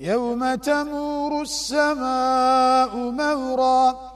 يوم تمور السماء مورا